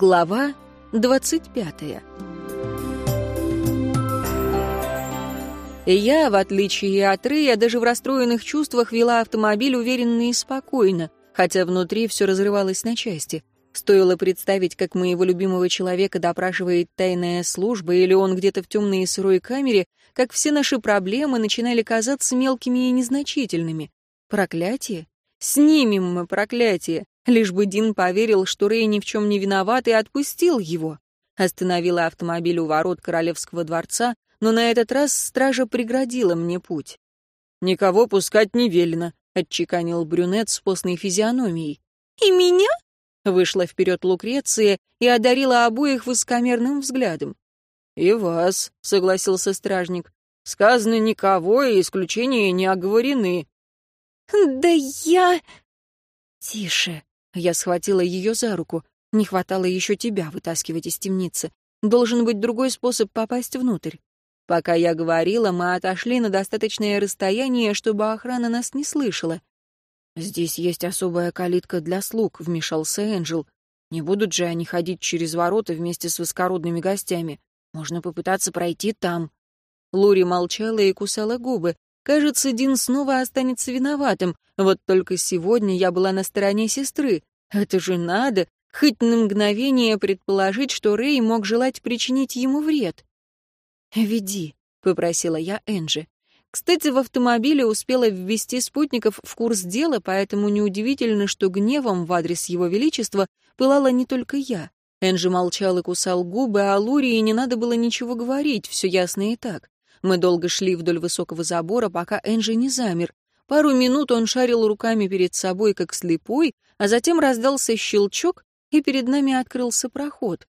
Глава 25 Я, в отличие от Рэя, даже в расстроенных чувствах вела автомобиль уверенно и спокойно, хотя внутри все разрывалось на части. Стоило представить, как моего любимого человека допрашивает тайная служба, или он где-то в темной и сырой камере, как все наши проблемы начинали казаться мелкими и незначительными. Проклятие? Снимем мы проклятие, лишь бы Дин поверил, что Рэй ни в чем не виноват и отпустил его. Остановила автомобиль у ворот Королевского дворца, но на этот раз стража преградила мне путь. «Никого пускать не велено», — отчеканил брюнет с постной физиономией. «И меня?» Вышла вперед Лукреция и одарила обоих высокомерным взглядом. «И вас», — согласился стражник. «Сказано никого, и исключения не оговорены». «Да я...» «Тише», — я схватила ее за руку. «Не хватало еще тебя вытаскивать из темницы. Должен быть другой способ попасть внутрь». Пока я говорила, мы отошли на достаточное расстояние, чтобы охрана нас не слышала. «Здесь есть особая калитка для слуг», — вмешался Энджел. «Не будут же они ходить через ворота вместе с высокородными гостями. Можно попытаться пройти там». Лури молчала и кусала губы. Кажется, Дин снова останется виноватым. Вот только сегодня я была на стороне сестры. Это же надо, хоть на мгновение предположить, что Рэй мог желать причинить ему вред. «Веди», — попросила я Энджи. Кстати, в автомобиле успела ввести спутников в курс дела, поэтому неудивительно, что гневом в адрес его величества пылала не только я. Энджи молчал и кусал губы, а Лурии не надо было ничего говорить, все ясно и так. Мы долго шли вдоль высокого забора, пока Энджи не замер. Пару минут он шарил руками перед собой, как слепой, а затем раздался щелчок, и перед нами открылся проход.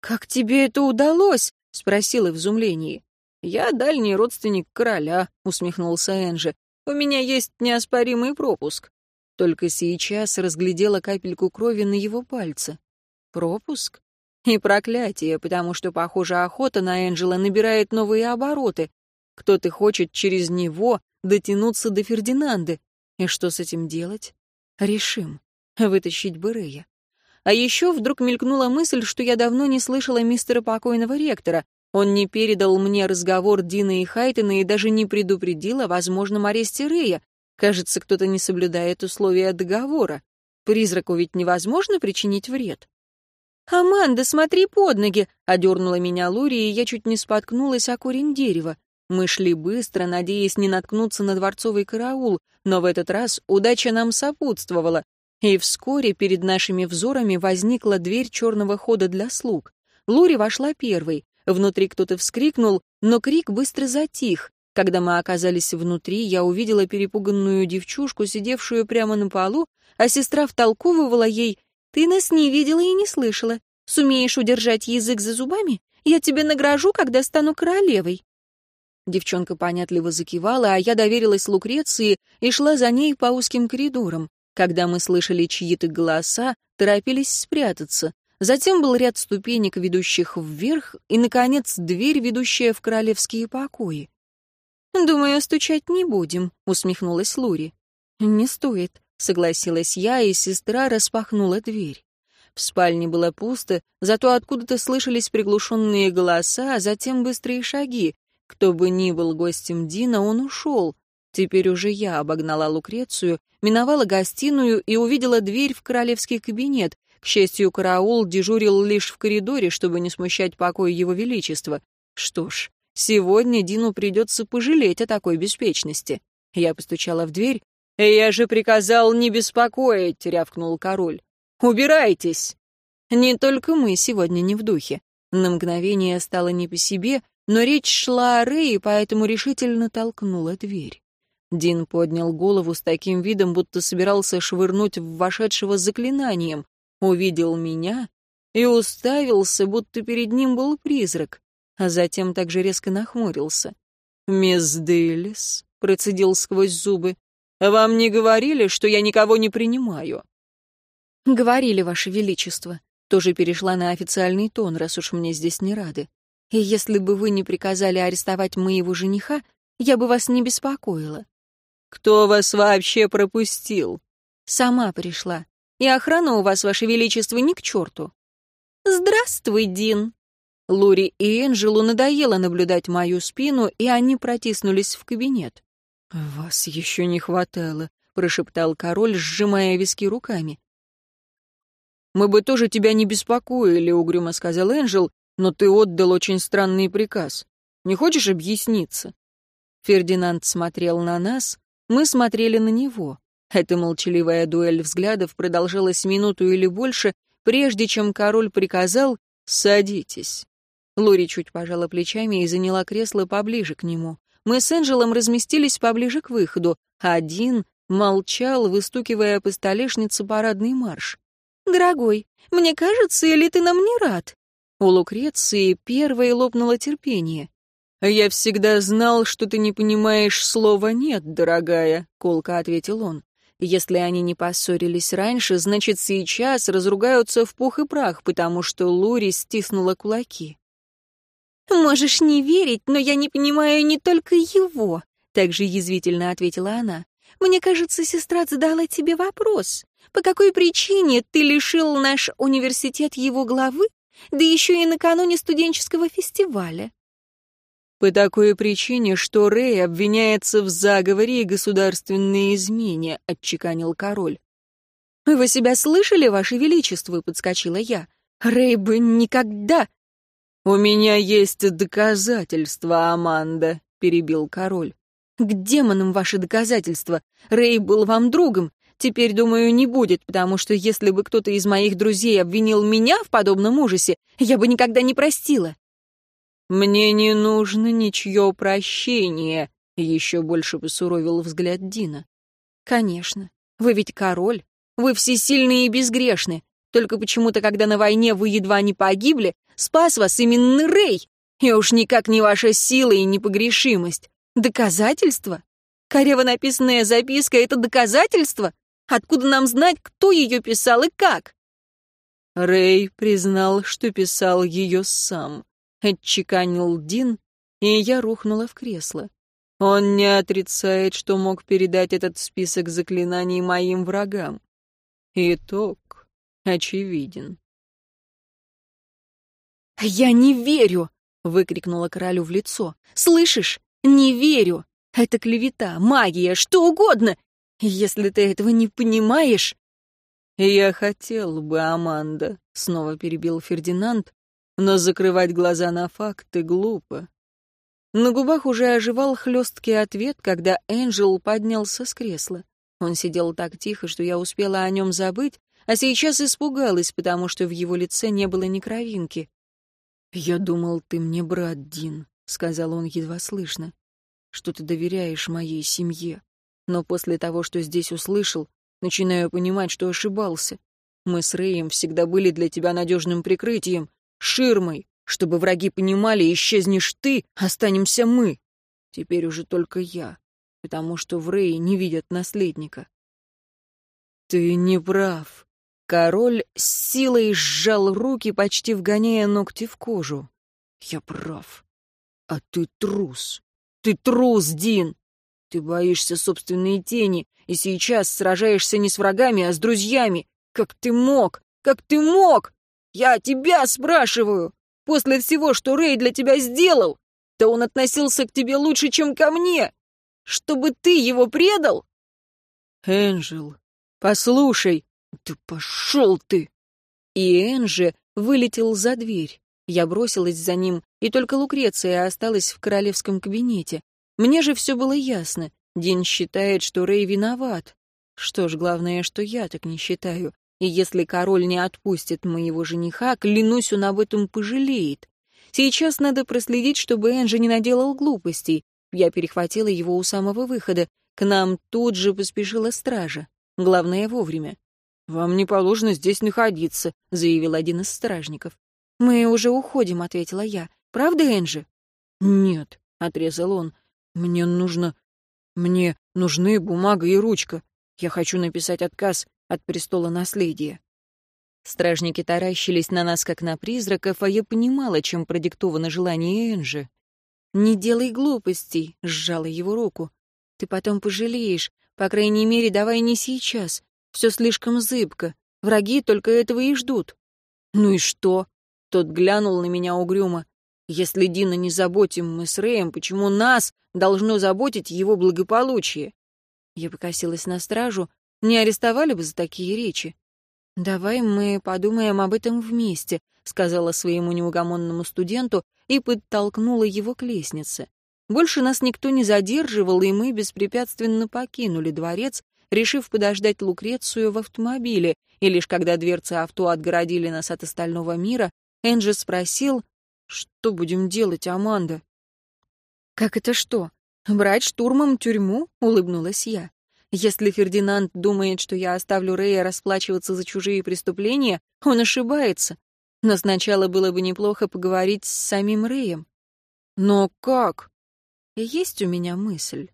«Как тебе это удалось?» — спросил в изумлении. «Я дальний родственник короля», — усмехнулся Энджи. «У меня есть неоспоримый пропуск». Только сейчас разглядела капельку крови на его пальце. Пропуск? И проклятие, потому что, похоже, охота на Энджела набирает новые обороты. Кто-то хочет через него дотянуться до Фердинанды. И что с этим делать? Решим. Вытащить Берея. А еще вдруг мелькнула мысль, что я давно не слышала мистера покойного ректора. Он не передал мне разговор Дина и Хайтона и даже не предупредил о возможном аресте Рэя. Кажется, кто-то не соблюдает условия договора. Призраку ведь невозможно причинить вред. «Аманда, смотри под ноги!» — одернула меня Лури, и я чуть не споткнулась о корень дерева. Мы шли быстро, надеясь не наткнуться на дворцовый караул, но в этот раз удача нам сопутствовала. И вскоре перед нашими взорами возникла дверь черного хода для слуг. Лури вошла первой. Внутри кто-то вскрикнул, но крик быстро затих. Когда мы оказались внутри, я увидела перепуганную девчушку, сидевшую прямо на полу, а сестра втолковывала ей «Ты нас не видела и не слышала. Сумеешь удержать язык за зубами? Я тебе награжу, когда стану королевой». Девчонка понятливо закивала, а я доверилась Лукреции и шла за ней по узким коридорам. Когда мы слышали чьи-то голоса, торопились спрятаться. Затем был ряд ступенек, ведущих вверх, и, наконец, дверь, ведущая в королевские покои. «Думаю, стучать не будем», — усмехнулась Лури. «Не стоит», — согласилась я, и сестра распахнула дверь. В спальне было пусто, зато откуда-то слышались приглушенные голоса, а затем быстрые шаги. Кто бы ни был гостем Дина, он ушел. Теперь уже я обогнала Лукрецию, миновала гостиную и увидела дверь в королевский кабинет, к счастью, караул дежурил лишь в коридоре, чтобы не смущать покой его величества. Что ж, сегодня Дину придется пожалеть о такой беспечности. Я постучала в дверь. «Я же приказал не беспокоить», — рявкнул король. «Убирайтесь!» Не только мы сегодня не в духе. На мгновение стало не по себе, но речь шла о Рее, поэтому решительно толкнула дверь. Дин поднял голову с таким видом, будто собирался швырнуть в вошедшего заклинанием увидел меня и уставился, будто перед ним был призрак, а затем также резко нахмурился. «Мисс Дейлис», — процедил сквозь зубы, — «вам не говорили, что я никого не принимаю?» «Говорили, Ваше Величество», — тоже перешла на официальный тон, раз уж мне здесь не рады. «И если бы вы не приказали арестовать моего жениха, я бы вас не беспокоила». «Кто вас вообще пропустил?» «Сама пришла. И охрана у вас, ваше величество, ни к черту». «Здравствуй, Дин!» Лури и Энджелу надоело наблюдать мою спину, и они протиснулись в кабинет. «Вас еще не хватало», — прошептал король, сжимая виски руками. «Мы бы тоже тебя не беспокоили», — угрюмо сказал Энджел, «но ты отдал очень странный приказ. Не хочешь объясниться?» Фердинанд смотрел на нас, мы смотрели на него. Эта молчаливая дуэль взглядов продолжалась минуту или больше, прежде чем король приказал «садитесь». Лори чуть пожала плечами и заняла кресло поближе к нему. Мы с Энджелом разместились поближе к выходу. Один молчал, выстукивая по столешнице парадный марш. «Дорогой, мне кажется, или ты нам не рад?» У Лукреции первой лопнуло терпение. «Я всегда знал, что ты не понимаешь слова «нет», дорогая», — колко ответил он. Если они не поссорились раньше, значит, сейчас разругаются в пух и прах, потому что Лури стиснула кулаки. «Можешь не верить, но я не понимаю не только его», — также язвительно ответила она. «Мне кажется, сестра задала тебе вопрос. По какой причине ты лишил наш университет его главы, да еще и накануне студенческого фестиваля?» «По такой причине, что Рэй обвиняется в заговоре и государственной измене», — отчеканил король. «Вы себя слышали, Ваше Величество?» — подскочила я. «Рэй бы никогда...» «У меня есть доказательства, Аманда», — перебил король. «К демонам ваши доказательства. Рэй был вам другом. Теперь, думаю, не будет, потому что если бы кто-то из моих друзей обвинил меня в подобном ужасе, я бы никогда не простила». «Мне не нужно ничье прощение», — еще больше посуровил взгляд Дина. «Конечно. Вы ведь король. Вы всесильные и безгрешны. Только почему-то, когда на войне вы едва не погибли, спас вас именно Рэй. И уж никак не ваша сила и непогрешимость. Доказательство? Корево написанная записка — это доказательство? Откуда нам знать, кто ее писал и как? Рэй признал, что писал ее сам. Отчеканил Дин, и я рухнула в кресло. Он не отрицает, что мог передать этот список заклинаний моим врагам. Итог очевиден. «Я не верю!» — выкрикнула королю в лицо. «Слышишь? Не верю! Это клевета, магия, что угодно! Если ты этого не понимаешь...» «Я хотел бы, Аманда», — снова перебил Фердинанд, «но закрывать глаза на факты глупо». На губах уже оживал хлесткий ответ, когда Энджел поднялся с кресла. Он сидел так тихо, что я успела о нем забыть, а сейчас испугалась, потому что в его лице не было ни кровинки. «Я думал, ты мне брат, Дин», — сказал он едва слышно, — «что ты доверяешь моей семье. Но после того, что здесь услышал, начинаю понимать, что ошибался. Мы с Рэем всегда были для тебя надежным прикрытием, ширмой, чтобы враги понимали, исчезнешь ты, останемся мы. Теперь уже только я, потому что в Рэе не видят наследника». «Ты не прав», Король с силой сжал руки, почти вгоняя ногти в кожу. «Я прав. А ты трус. Ты трус, Дин. Ты боишься собственной тени, и сейчас сражаешься не с врагами, а с друзьями. Как ты мог? Как ты мог? Я тебя спрашиваю. После всего, что Рэй для тебя сделал, то он относился к тебе лучше, чем ко мне. Чтобы ты его предал? Энджел, послушай, «Да пошел ты!» И Энджи вылетел за дверь. Я бросилась за ним, и только Лукреция осталась в королевском кабинете. Мне же все было ясно. Дин считает, что Рэй виноват. Что ж, главное, что я так не считаю. И если король не отпустит моего жениха, клянусь, он об этом пожалеет. Сейчас надо проследить, чтобы Энджи не наделал глупостей. Я перехватила его у самого выхода. К нам тут же поспешила стража. Главное, вовремя. «Вам не положено здесь находиться», — заявил один из стражников. «Мы уже уходим», — ответила я. «Правда, Энджи?» «Нет», — отрезал он. «Мне нужно... Мне нужны бумага и ручка. Я хочу написать отказ от престола наследия». Стражники таращились на нас, как на призраков, а я понимала, чем продиктовано желание Энджи. «Не делай глупостей», — сжала его руку. «Ты потом пожалеешь. По крайней мере, давай не сейчас. Все слишком зыбко. Враги только этого и ждут. Ну и что? Тот глянул на меня угрюмо. «Если Дина не заботим мы с Рэем, почему нас должно заботить его благополучие?» Я покосилась на стражу. Не арестовали бы за такие речи. «Давай мы подумаем об этом вместе», — сказала своему неугомонному студенту и подтолкнула его к лестнице. Больше нас никто не задерживал, и мы беспрепятственно покинули дворец, решив подождать Лукрецию в автомобиле, и лишь когда дверцы авто отгородили нас от остального мира, Энджи спросил, что будем делать, Аманда? «Как это что? Брать штурмом тюрьму?» — улыбнулась я. Если Фердинанд думает, что я оставлю Рэя расплачиваться за чужие преступления, он ошибается. Но сначала было бы неплохо поговорить с самим Рэем. Но как? Есть у меня мысль.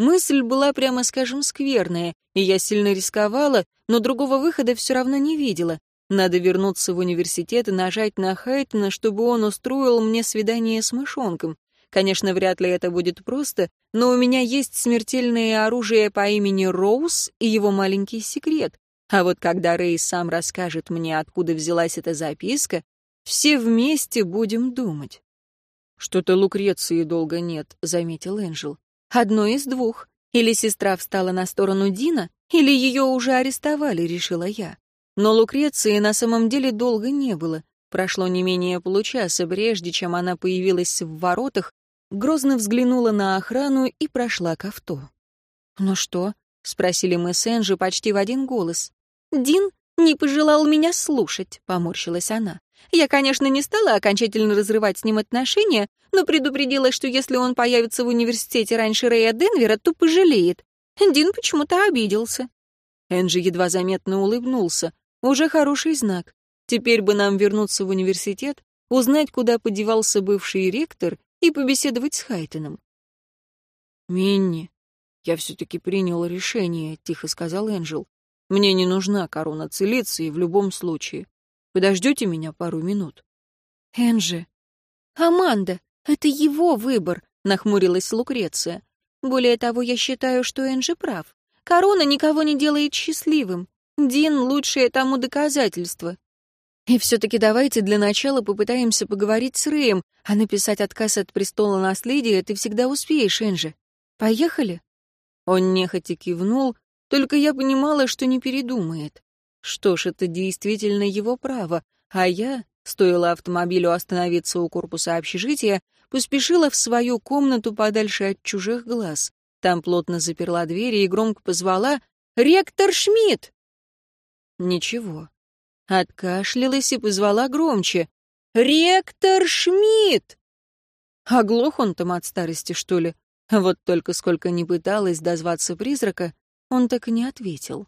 Мысль была, прямо скажем, скверная, и я сильно рисковала, но другого выхода все равно не видела. Надо вернуться в университет и нажать на Хайтона, чтобы он устроил мне свидание с мышонком. Конечно, вряд ли это будет просто, но у меня есть смертельное оружие по имени Роуз и его маленький секрет. А вот когда Рэй сам расскажет мне, откуда взялась эта записка, все вместе будем думать. «Что-то Лукреции долго нет», — заметил Энджел. «Одно из двух. Или сестра встала на сторону Дина, или ее уже арестовали», — решила я. Но Лукреции на самом деле долго не было. Прошло не менее получаса, прежде чем она появилась в воротах грозно взглянула на охрану и прошла к авто. «Ну что?» — спросили мы с Энджи почти в один голос. «Дин не пожелал меня слушать», — поморщилась она. «Я, конечно, не стала окончательно разрывать с ним отношения, но предупредила, что если он появится в университете раньше Рэя Денвера, то пожалеет. Дин почему-то обиделся». Энджи едва заметно улыбнулся. «Уже хороший знак. Теперь бы нам вернуться в университет, узнать, куда подевался бывший ректор и побеседовать с Хайтоном. «Минни, я все-таки принял решение», — тихо сказал Энджел. «Мне не нужна корона целиции в любом случае. Подождете меня пару минут?» «Энджи...» «Аманда, это его выбор», — нахмурилась Лукреция. «Более того, я считаю, что Энджи прав. Корона никого не делает счастливым. Дин — лучшее тому доказательство. И все-таки давайте для начала попытаемся поговорить с Рэем, а написать отказ от престола наследия ты всегда успеешь, Энджи. Поехали?» Он нехотя кивнул, только я понимала, что не передумает. Что ж, это действительно его право, а я, стоило автомобилю остановиться у корпуса общежития, поспешила в свою комнату подальше от чужих глаз. Там плотно заперла двери и громко позвала «Ректор Шмидт!» Ничего. Откашлялась и позвала громче. «Ректор Шмидт!» Оглох он там от старости, что ли? Вот только сколько ни пыталась дозваться призрака, он так и не ответил.